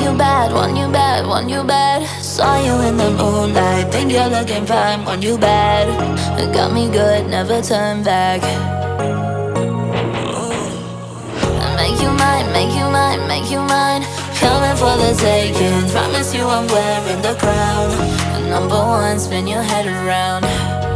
Want you bad, want you bad, want you bad. Saw you in the moonlight, think you're looking fine, want you bad. Got me good, never turn back. Make you mine, make you mine, make you mine. Coming for the taking, promise you I'm wearing the crown. Number one, spin your head around.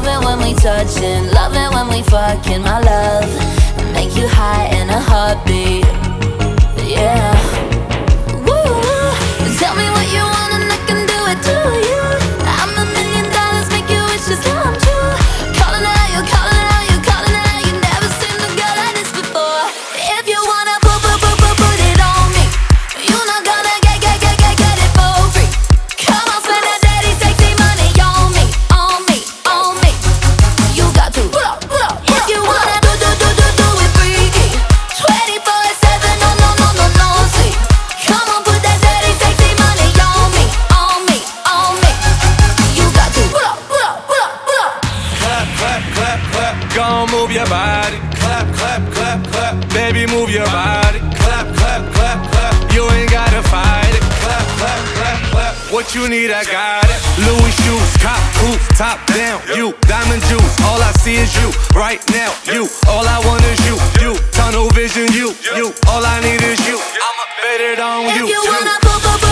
Love it when we touching, love it when we fucking, my love. Make you high in a heartbeat, clap, clap. Baby, move your body. Clap, clap, clap, clap. You ain't gotta fight it. Clap, clap, clap, clap. What you need, I got it. Louis shoes, cop boots, top down. You, diamond juice. All I see is you right now. You, all I want is you. You, tunnel vision. You, you. All I need is you. I'ma bet it on you. you you. wanna put put put